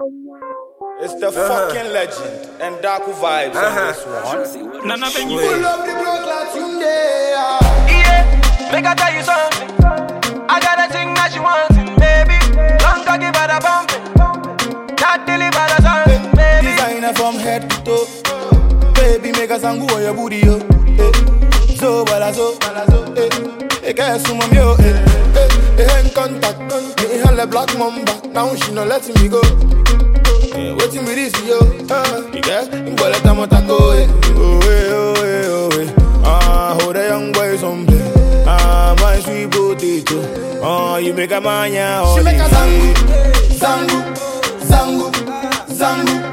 It's the fucking legend and Daku vibes on this one. Nana Benny. Pull up the block like Tunde. ah. Yeah, make I tell you something. I got a thing that she wants, baby. Long give her the bumping. That deliver the something, baby. Designer from head to toe. Baby, make a song on your booty, yo. Eh. So, bala, so, bala, so, eh. Eh, guess who I'm yo, eh. Eh, eh, in contact. Me and the black mamba. Now she no letting me go. Eh, waiting me this, yo. Uh, you guess? In Bola Tamotako, eh. Oh, eh, oh, eh, oh, eh. Ah, hold a young boy someday. Ah, my sweet potato. Ah, you make a man, yeah. She make a zangu, zangu, zangu, zangu, zangu,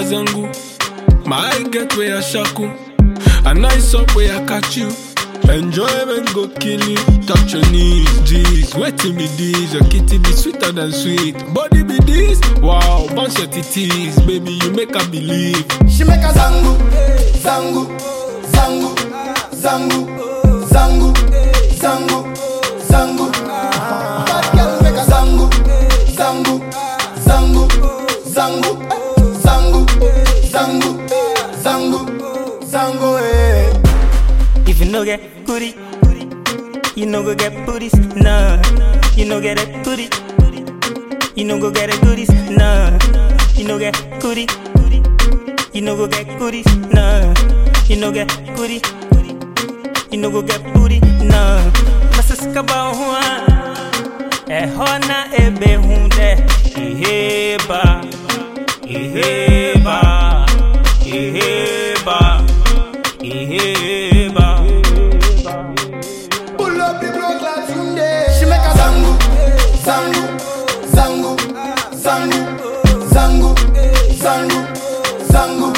eh. She make a zangu. My get where I shaku. A nice up where I catch you. Enjoyment go kill you. Touch your knees, G's. Waiting me this. Your kitty be sweeter than sweet. Body be this. Wow, bunch of titties. Baby, you make her believe. She make a zangu, zangu, zangu, zangu, zangu, zangu, zangu. Bad girl make a zangu, zangu, zangu, zangu, zangu, zangu. eh. If you no get goodie, you no go get booties, nah. You no get a goodie, you no go get a goodies, nah. You no get goodie, you no go get goodies, nah. You no get goodie, you no go get booty, nah. Masaka ba huwa, eh hona ebe hunde, iheba, iheba, iheba. Pull up the block like Tunde. She make a zangu, zangu, zangu, zangu, zangu, zangu, zangu, zangu,